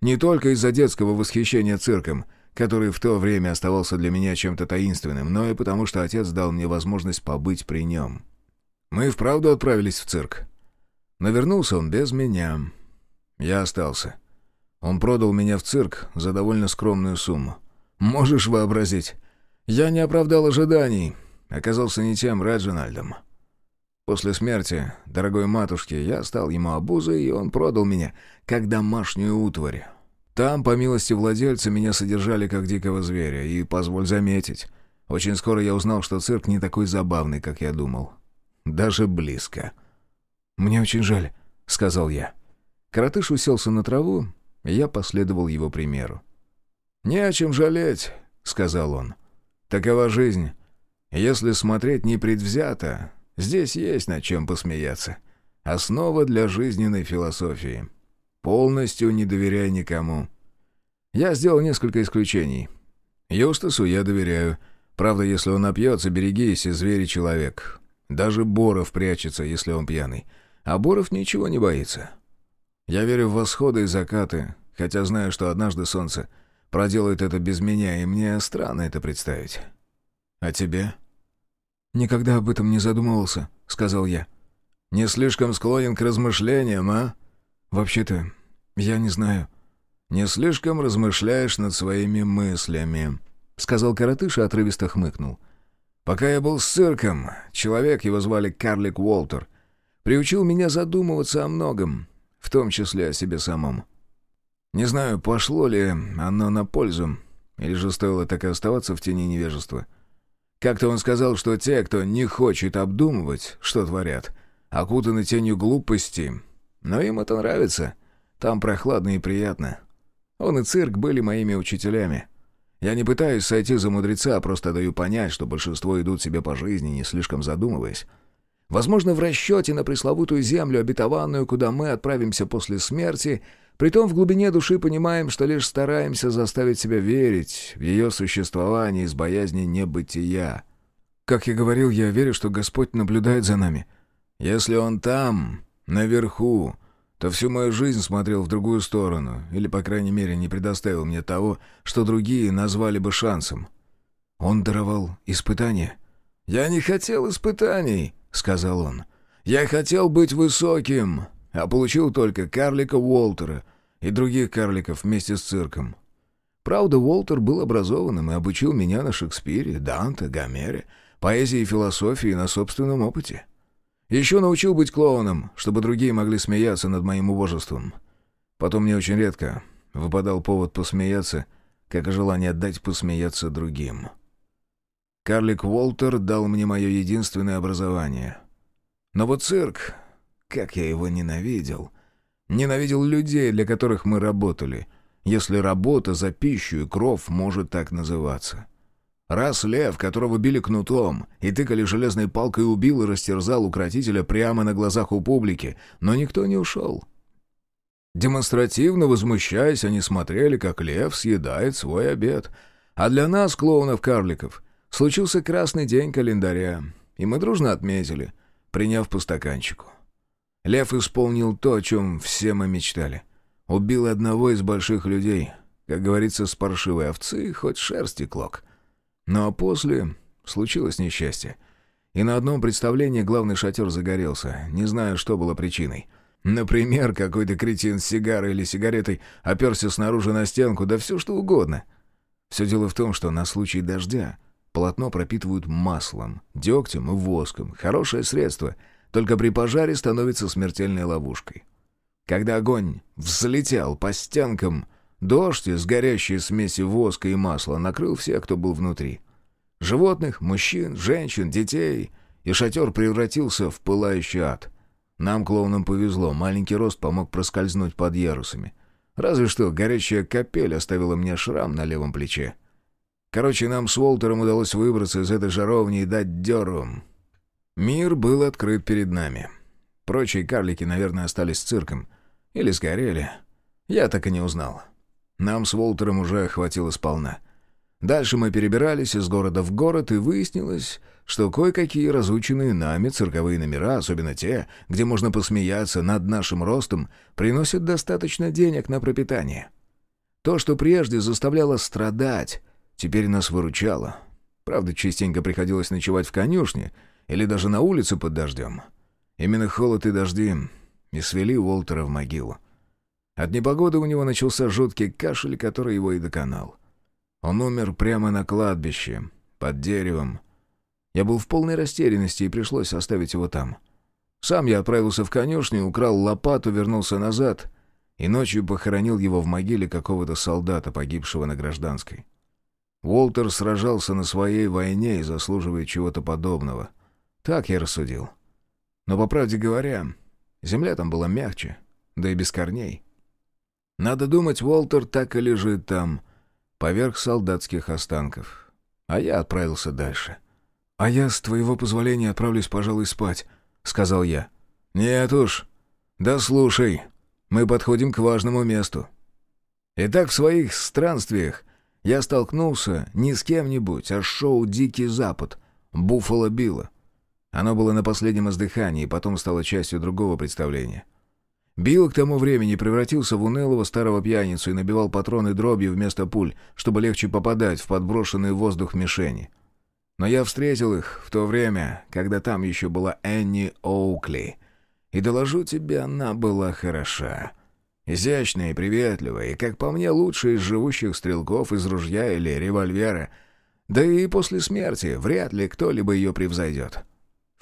Не только из-за детского восхищения цирком, который в то время оставался для меня чем-то таинственным, но и потому, что отец дал мне возможность побыть при нем. Мы вправду отправились в цирк. Но вернулся он без меня. Я остался. Он продал меня в цирк за довольно скромную сумму. Можешь вообразить? Я не оправдал ожиданий. Оказался не тем Реджинальдом. После смерти дорогой матушки я стал ему обузой, и он продал меня как домашнюю утварь. Там, по милости владельца, меня содержали как дикого зверя, и, позволь заметить, очень скоро я узнал, что цирк не такой забавный, как я думал. Даже близко. «Мне очень жаль», — сказал я. Коротыш уселся на траву, и я последовал его примеру. «Не о чем жалеть», — сказал он. «Такова жизнь. Если смотреть непредвзято, здесь есть над чем посмеяться. Основа для жизненной философии. Полностью не доверяй никому. Я сделал несколько исключений. Юстасу я доверяю. Правда, если он напьется, берегись, и звери человек. Даже Боров прячется, если он пьяный. А Боров ничего не боится. Я верю в восходы и закаты, хотя знаю, что однажды солнце проделает это без меня, и мне странно это представить. А тебе? «Никогда об этом не задумывался», — сказал я. «Не слишком склонен к размышлениям, а?» «Вообще-то, я не знаю». «Не слишком размышляешь над своими мыслями», — сказал коротыш и отрывисто хмыкнул. «Пока я был с цирком, человек, его звали Карлик Уолтер, приучил меня задумываться о многом, в том числе о себе самом. Не знаю, пошло ли оно на пользу, или же стоило так и оставаться в тени невежества. Как-то он сказал, что те, кто не хочет обдумывать, что творят, окутаны тенью глупости, но им это нравится. Там прохладно и приятно. Он и цирк были моими учителями. Я не пытаюсь сойти за мудреца, а просто даю понять, что большинство идут себе по жизни, не слишком задумываясь. Возможно, в расчете на пресловутую землю обетованную, куда мы отправимся после смерти, притом в глубине души понимаем, что лишь стараемся заставить себя верить в ее существование из боязни небытия. Как я говорил, я верю, что Господь наблюдает за нами. Если Он там, наверху, то всю мою жизнь смотрел в другую сторону, или, по крайней мере, не предоставил мне того, что другие назвали бы шансом. Он даровал испытания. «Я не хотел испытаний», — сказал он. «Я хотел быть высоким, а получил только карлика Уолтера и других карликов вместе с цирком. Правда, Уолтер был образованным и обучил меня на Шекспире, Данте, Гомере, поэзии и философии на собственном опыте. Еще научил быть клоуном, чтобы другие могли смеяться над моим убожеством. Потом мне очень редко выпадал повод посмеяться, как и желание отдать посмеяться другим». Карлик Уолтер дал мне мое единственное образование. Но вот цирк, как я его ненавидел. Ненавидел людей, для которых мы работали, если работа за пищу и кров может так называться. Раз лев, которого били кнутом и тыкали железной палкой, убил и растерзал укротителя прямо на глазах у публики, но никто не ушел. Демонстративно возмущаясь, они смотрели, как лев съедает свой обед. А для нас, клоунов-карликов, Случился красный день календаря, и мы дружно отметили, приняв по стаканчику. Лев исполнил то, о чем все мы мечтали. Убил одного из больших людей, как говорится, с паршивой овцы, хоть шерсти клок. А после случилось несчастье. И на одном представлении главный шатер загорелся, не знаю, что было причиной. Например, какой-то кретин с сигарой или сигаретой оперся снаружи на стенку, да все что угодно. Все дело в том, что на случай дождя Полотно пропитывают маслом, дегтем и воском. Хорошее средство, только при пожаре становится смертельной ловушкой. Когда огонь взлетел по стенкам, дождь из горящей смеси воска и масла накрыл всех, кто был внутри. Животных, мужчин, женщин, детей. И шатер превратился в пылающий ад. Нам, клоунам, повезло, маленький рост помог проскользнуть под ярусами. Разве что горячая капель оставила мне шрам на левом плече. Короче, нам с Уолтером удалось выбраться из этой жаровни и дать дёру. Мир был открыт перед нами. Прочие карлики, наверное, остались с цирком. Или сгорели. Я так и не узнал. Нам с Уолтером уже хватило сполна. Дальше мы перебирались из города в город, и выяснилось, что кое-какие разученные нами цирковые номера, особенно те, где можно посмеяться над нашим ростом, приносят достаточно денег на пропитание. То, что прежде заставляло страдать, теперь нас выручало. Правда, частенько приходилось ночевать в конюшне или даже на улице под дождем. Именно холод и дожди и свели Уолтера в могилу. От непогоды у него начался жуткий кашель, который его и доконал. Он умер прямо на кладбище, под деревом. Я был в полной растерянности, и пришлось оставить его там. Сам я отправился в конюшню, украл лопату, вернулся назад и ночью похоронил его в могиле какого-то солдата, погибшего на гражданской. Уолтер сражался на своей войне и заслуживает чего-то подобного. Так я рассудил. Но, по правде говоря, земля там была мягче, да и без корней. Надо думать, Уолтер так и лежит там, поверх солдатских останков. А я отправился дальше. «А я, с твоего позволения, отправлюсь, пожалуй, спать», — сказал я. «Нет уж. Да слушай, мы подходим к важному месту. Итак, в своих странствиях я столкнулся не с кем-нибудь, а с шоу «Дикий Запад» Буффало Билла. Оно было на последнем издыхании и потом стало частью другого представления. Билл к тому времени превратился в унылого старого пьяницу и набивал патроны дробью вместо пуль, чтобы легче попадать в подброшенный в воздух мишени. Но я встретил их в то время, когда там еще была Энни Оукли, и доложу тебе, она была хороша. Изящная и приветливая, и, как по мне, лучшая из живущих стрелков из ружья или револьвера. Да и после смерти вряд ли кто-либо ее превзойдет.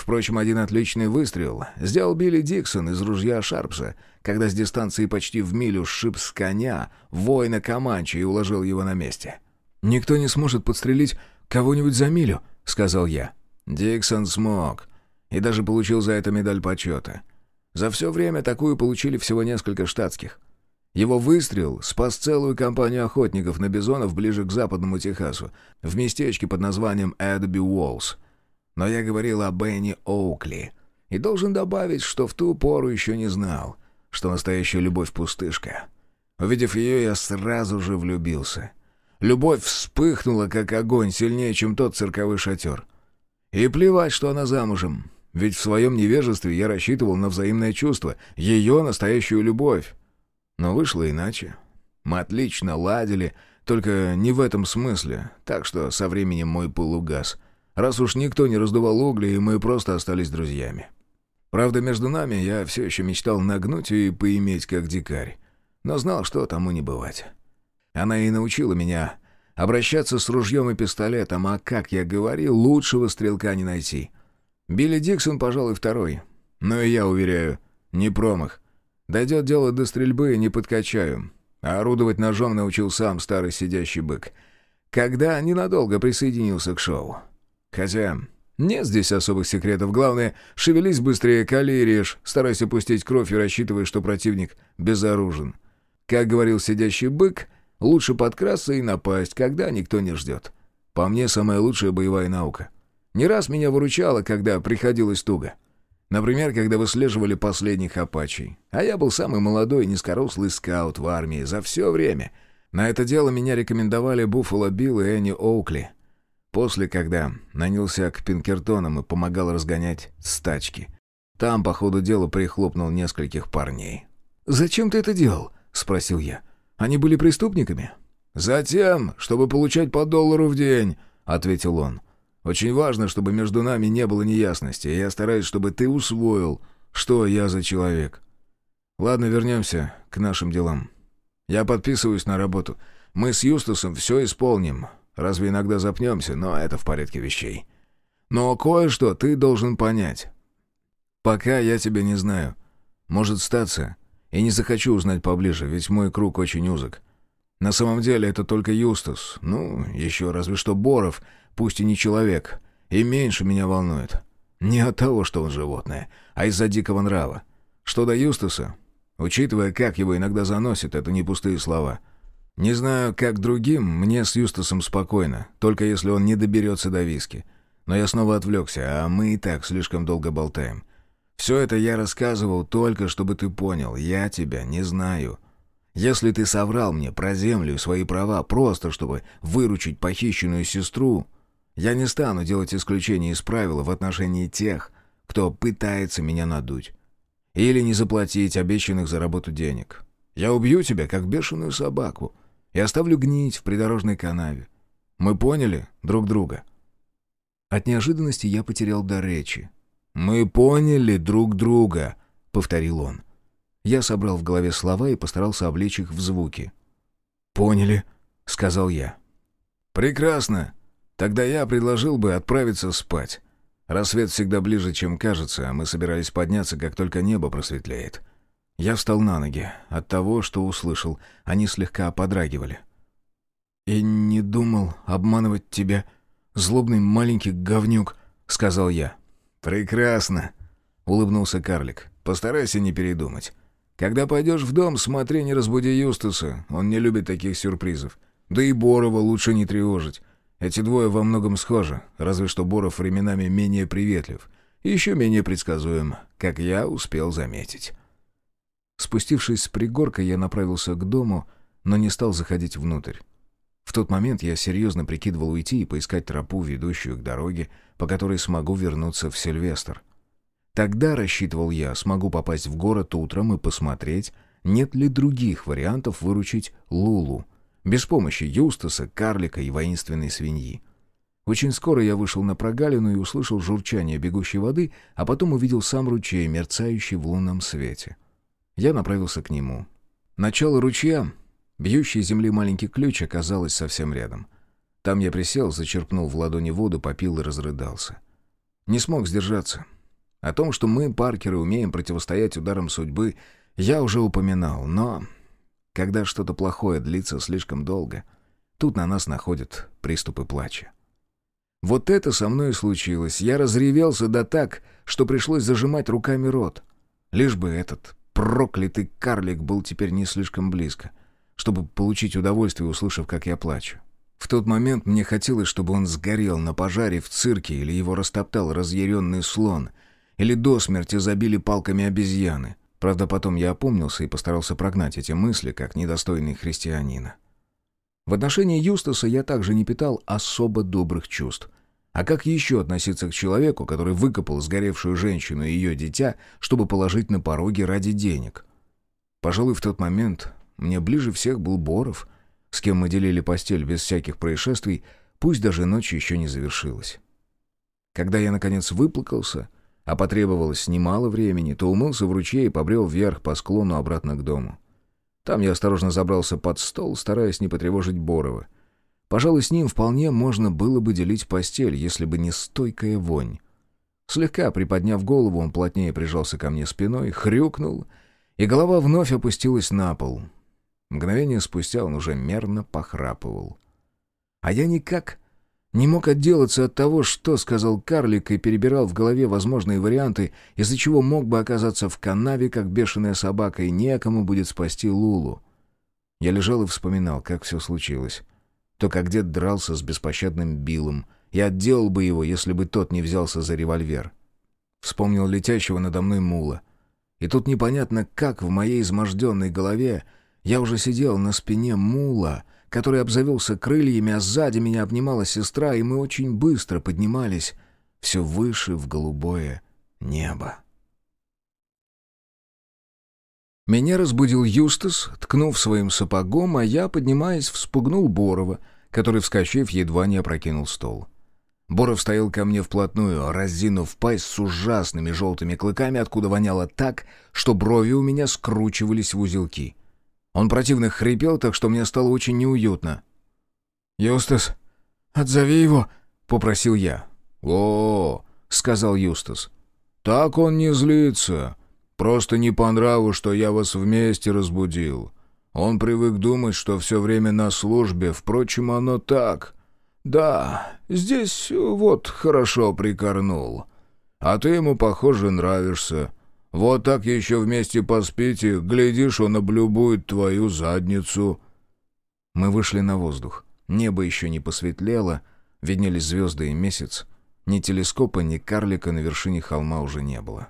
Впрочем, один отличный выстрел сделал Билли Диксон из ружья Шарпса, когда с дистанции почти в милю сшиб с коня воина Команчи и уложил его на месте. «Никто не сможет подстрелить кого-нибудь за милю», — сказал я. Диксон смог. И даже получил за это медаль почета. За все время такую получили всего несколько штатских. Его выстрел спас целую компанию охотников на бизонов ближе к западному Техасу, в местечке под названием Эдби Уоллс. Но я говорил о Бенни Оукли, и должен добавить, что в ту пору еще не знал, что настоящая любовь пустышка. Увидев ее, я сразу же влюбился. Любовь вспыхнула, как огонь, сильнее, чем тот цирковой шатер. И плевать, что она замужем. Ведь в своем невежестве я рассчитывал на взаимное чувство, ее настоящую любовь. Но вышло иначе. Мы отлично ладили, только не в этом смысле, так что со временем мой пыл угас. Раз уж никто не раздувал угли, и мы просто остались друзьями. Правда, между нами я все еще мечтал нагнуть и поиметь как дикарь, но знал, что тому не бывать. Она и научила меня обращаться с ружьем и пистолетом, а, как я говорил, лучшего стрелка не найти — Билли Диксон, пожалуй, второй. Но и я уверяю, не промах. Дойдет дело до стрельбы, не подкачаю. А орудовать ножом научил сам старый сидящий бык. Когда ненадолго присоединился к шоу. Хотя нет здесь особых секретов. Главное, шевелись быстрее, кали и режь, старайся пустить кровь и рассчитывай, что противник безоружен. Как говорил сидящий бык, лучше подкрасться и напасть, когда никто не ждет. По мне, самая лучшая боевая наука — не раз меня выручало, когда приходилось туго. Например, когда выслеживали последних апачей. А я был самый молодой низкорослый скаут в армии за все время. На это дело меня рекомендовали Буффало Билл и Энни Оукли. После, когда нанялся к Пинкертонам и помогал разгонять стачки. Там, по ходу дела, прихлопнул нескольких парней. «Зачем ты это делал?» — спросил я. «Они были преступниками?» «Затем, чтобы получать по доллару в день», — ответил он. Очень важно, чтобы между нами не было неясности, и я стараюсь, чтобы ты усвоил, что я за человек. Ладно, вернемся к нашим делам. Я подписываюсь на работу. Мы с Юстусом все исполним. Разве иногда запнемся, но это в порядке вещей. Но кое-что ты должен понять. Пока я тебя не знаю. Может статься. И не захочу узнать поближе, ведь мой круг очень узок. На самом деле это только Юстус. Ну, еще разве что Боров — пусть и не человек, и меньше меня волнует. Не от того, что он животное, а из-за дикого нрава. Что до Юстуса, учитывая, как его иногда заносит, это не пустые слова. Не знаю, как другим, мне с Юстусом спокойно, только если он не доберется до виски. Но я снова отвлекся, а мы и так слишком долго болтаем. Все это я рассказывал только, чтобы ты понял, я тебя не знаю. Если ты соврал мне про землю и свои права, просто чтобы выручить похищенную сестру, я не стану делать исключения из правила в отношении тех, кто пытается меня надуть. Или не заплатить обещанных за работу денег. Я убью тебя, как бешеную собаку, и оставлю гнить в придорожной канаве. Мы поняли друг друга?» От неожиданности я потерял дар речи. «Мы поняли друг друга», — повторил он. Я собрал в голове слова и постарался облечь их в звуки. «Поняли», — сказал я. «Прекрасно. Тогда я предложил бы отправиться спать. Рассвет всегда ближе, чем кажется, а мы собирались подняться, как только небо просветлеет. Я встал на ноги. От того, что услышал, они слегка подрагивали. «И не думал обманывать тебя, злобный маленький говнюк», — сказал я. «Прекрасно», — улыбнулся карлик. «Постарайся не передумать. Когда пойдешь в дом, смотри, не разбуди Юстаса. Он не любит таких сюрпризов. Да и Борова лучше не тревожить. Эти двое во многом схожи, разве что Боров временами менее приветлив. И еще менее предсказуем, как я успел заметить». Спустившись с пригорка, я направился к дому, но не стал заходить внутрь. В тот момент я серьезно прикидывал уйти и поискать тропу, ведущую к дороге, по которой смогу вернуться в Сильвестр. Тогда, рассчитывал я, смогу попасть в город утром и посмотреть, нет ли других вариантов выручить Лулу, без помощи Юстаса, карлика и воинственной свиньи. Очень скоро я вышел на прогалину и услышал журчание бегущей воды, а потом увидел сам ручей, мерцающий в лунном свете. Я направился к нему. Начало ручья, бьющий земли маленький ключ, оказалось совсем рядом. Там я присел, зачерпнул в ладони воду, попил и разрыдался. Не смог сдержаться. О том, что мы, паркеры, умеем противостоять ударам судьбы, я уже упоминал, но... Когда что-то плохое длится слишком долго, тут на нас находят приступы плача. Вот это со мной и случилось. Я разревелся да так, что пришлось зажимать руками рот. Лишь бы этот проклятый карлик был теперь не слишком близко, чтобы получить удовольствие, услышав, как я плачу. В тот момент мне хотелось, чтобы он сгорел на пожаре в цирке или его растоптал разъяренный слон — или до смерти забили палками обезьяны. Правда, потом я опомнился и постарался прогнать эти мысли, как недостойный христианина. В отношении Юстаса я также не питал особо добрых чувств. А как еще относиться к человеку, который выкопал сгоревшую женщину и ее дитя, чтобы положить на пороге ради денег? Пожалуй, в тот момент мне ближе всех был Боров, с кем мы делили постель без всяких происшествий, пусть даже ночь еще не завершилась. Когда я, наконец, выплакался — а потребовалось немало времени, то умылся в ручье и побрел вверх по склону обратно к дому. Там я осторожно забрался под стол, стараясь не потревожить Борова. Пожалуй, с ним вполне можно было бы делить постель, если бы не стойкая вонь. Слегка приподняв голову, он плотнее прижался ко мне спиной, хрюкнул, и голова вновь опустилась на пол. Мгновение спустя он уже мерно похрапывал. А я никак не мог отделаться от того, что сказал карлик, и перебирал в голове возможные варианты, из-за чего мог бы оказаться в канаве, как бешеная собака, и некому будет спасти Лулу. Я лежал и вспоминал, как все случилось. То, как дед дрался с беспощадным Биллом, и отделал бы его, если бы тот не взялся за револьвер. Вспомнил летящего надо мной мула. И тут непонятно, как в моей изможденной голове я уже сидел на спине мула — который обзавелся крыльями, а сзади меня обнимала сестра, и мы очень быстро поднимались все выше в голубое небо. Меня разбудил Юстас, ткнув своим сапогом, а я, поднимаясь, вспугнул Борова, который, вскочив, едва не опрокинул стол. Боров стоял ко мне вплотную, разинув пасть с ужасными желтыми клыками, откуда воняло так, что брови у меня скручивались в узелки. Он противно хрипел, так что мне стало очень неуютно. «Юстас, отзови его», — попросил я. «О, — сказал Юстас, — так он не злится. Просто не по нраву, что я вас вместе разбудил. Он привык думать, что все время на службе, впрочем, оно так. Да, здесь вот хорошо прикорнул. А ты ему, похоже, нравишься. Вот так еще вместе поспите, глядишь, он облюбует твою задницу». Мы вышли на воздух. Небо еще не посветлело, виднелись звезды и месяц. Ни телескопа, ни карлика на вершине холма уже не было.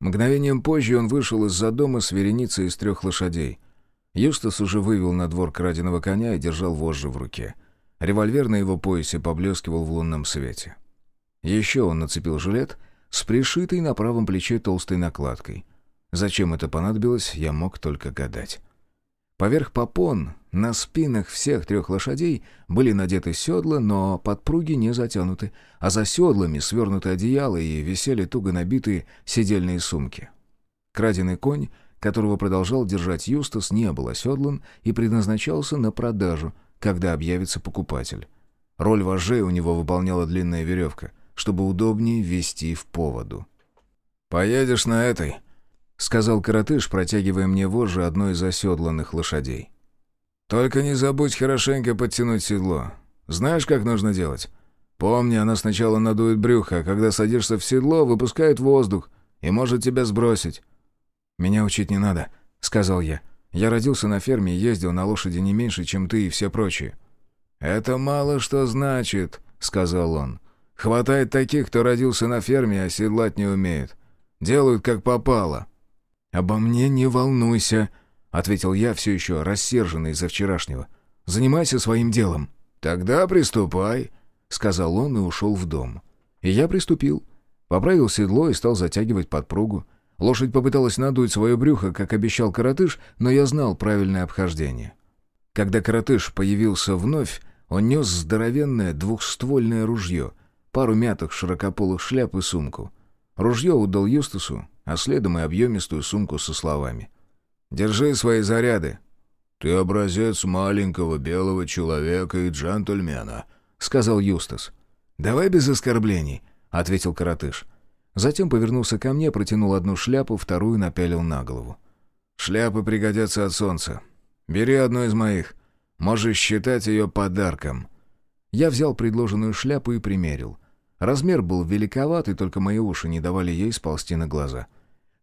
Мгновением позже он вышел из-за дома с вереницей из трех лошадей. Юстас уже вывел на двор краденого коня и держал вожжи в руке. Револьвер на его поясе поблескивал в лунном свете. Еще он нацепил жилет с пришитой на правом плече толстой накладкой. Зачем это понадобилось, я мог только гадать. Поверх попон на спинах всех трех лошадей были надеты седла, но подпруги не затянуты, а за седлами свернуты одеяла и висели туго набитые седельные сумки. Краденый конь, которого продолжал держать Юстас, не был оседлан и предназначался на продажу, когда объявится покупатель. Роль вожжей у него выполняла длинная веревка, чтобы удобнее вести в поводу. «Поедешь на этой», — сказал коротыш, протягивая мне вожжи одной из оседланных лошадей. «Только не забудь хорошенько подтянуть седло. Знаешь, как нужно делать? Помни, она сначала надует брюхо, а когда садишься в седло, выпускает воздух и может тебя сбросить». «Меня учить не надо», — сказал я. «Я родился на ферме и ездил на лошади не меньше, чем ты и все прочие». «Это мало что значит», — сказал он. «Хватает таких, кто родился на ферме, а седлать не умеет. Делают как попало». «Обо мне не волнуйся», — ответил я, все еще рассерженный из-за вчерашнего. «Занимайся своим делом». «Тогда приступай», — сказал он и ушел в дом. И я приступил. Поправил седло и стал затягивать подпругу. Лошадь попыталась надуть свое брюхо, как обещал коротыш, но я знал правильное обхождение. Когда коротыш появился вновь, он нес здоровенное двухствольное ружье, пару мятых широкополых шляп и сумку. Ружье удал Юстасу, а следом и объемистую сумку со словами. Держи свои заряды». «Ты образец маленького белого человека и джентльмена», — сказал Юстас. «Давай без оскорблений», — ответил коротыш. Затем повернулся ко мне, протянул одну шляпу, вторую напялил на голову. «Шляпы пригодятся от солнца. Бери одну из моих. Можешь считать ее подарком». Я взял предложенную шляпу и примерил. Размер был великоват, и только мои уши не давали ей сползти на глаза.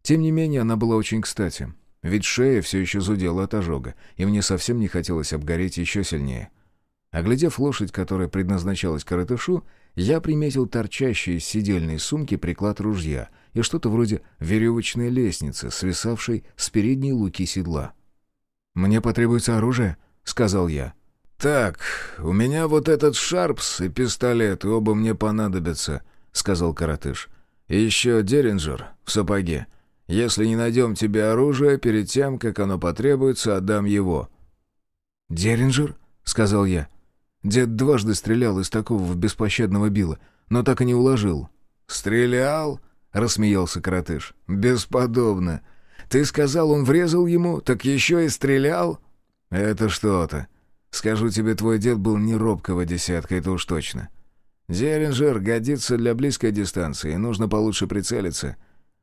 Тем не менее, она была очень кстати. Ведь шея все еще зудела от ожога, и мне совсем не хотелось обгореть еще сильнее. Оглядев лошадь, которая предназначалась коротышу, я приметил торчащий из сидельной сумки приклад ружья и что-то вроде веревочной лестницы, свисавшей с передней луки седла. «Мне потребуется оружие», — сказал я. «Так, у меня вот этот шарпс и пистолет, оба мне понадобятся», — сказал коротыш. «И еще деринджер в сапоге. Если не найдем тебе оружие, перед тем, как оно потребуется, отдам его». «Деринджер?» — сказал я. Дед дважды стрелял из такого в беспощадного Билла, но так и не уложил. «Стрелял?» — рассмеялся коротыш. «Бесподобно. Ты сказал, он врезал ему, так еще и стрелял?» «Это что-то. Скажу тебе, твой дед был не робкого десятка, это уж точно. Деринджер годится для близкой дистанции, нужно получше прицелиться.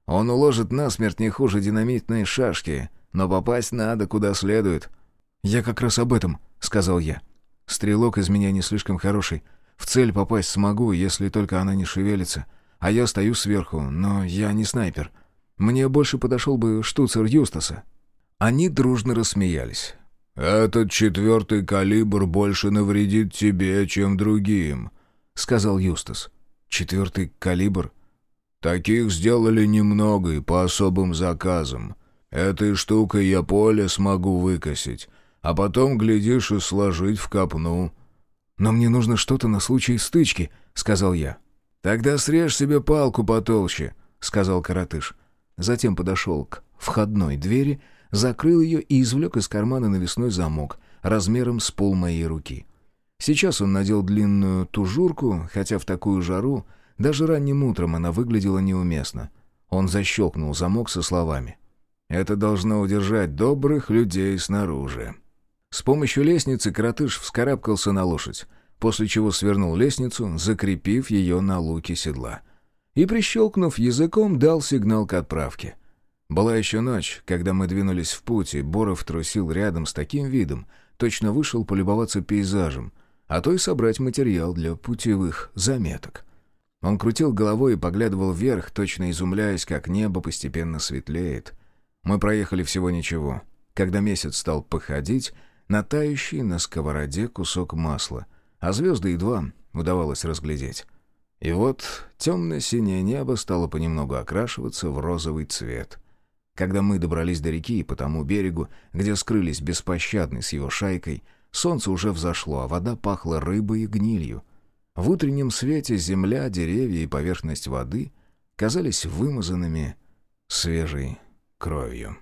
Он уложит насмерть не хуже динамитной шашки, но попасть надо куда следует». «Я как раз об этом», — сказал я. «Стрелок из меня не слишком хороший. В цель попасть смогу, если только она не шевелится. А я стою сверху, но я не снайпер. Мне больше подошел бы штуцер Юстаса». Они дружно рассмеялись. «Этот четвертый калибр больше навредит тебе, чем другим», — сказал Юстас. «Четвертый калибр?» Таких сделали немного и по особым заказам. Этой штукой я поле смогу выкосить, а потом, глядишь, и сложить в копну». «Но мне нужно что-то на случай стычки», — сказал я. «Тогда срежь себе палку потолще», — сказал коротыш. Затем подошел к входной двери, закрыл ее и извлек из кармана навесной замок размером с пол моей руки. Сейчас он надел длинную тужурку, хотя в такую жару даже ранним утром она выглядела неуместно. Он защелкнул замок со словами. «Это должно удержать добрых людей снаружи». С помощью лестницы коротыш вскарабкался на лошадь, после чего свернул лестницу, закрепив ее на луке седла. И, прищелкнув языком, дал сигнал к отправке. Была еще ночь, когда мы двинулись в путь, и Боров трусил рядом с таким видом, точно вышел полюбоваться пейзажем, а то и собрать материал для путевых заметок. Он крутил головой и поглядывал вверх, точно изумляясь, как небо постепенно светлеет. Мы проехали всего ничего. Когда месяц стал походить, на тающий на сковороде кусок масла, а звезды едва удавалось разглядеть. И вот темно-синее небо стало понемногу окрашиваться в розовый цвет. Когда мы добрались до реки и по тому берегу, где скрылись беспощадный с его шайкой, солнце уже взошло, а вода пахла рыбой и гнилью — в утреннем свете земля, деревья и поверхность воды казались вымазанными свежей кровью.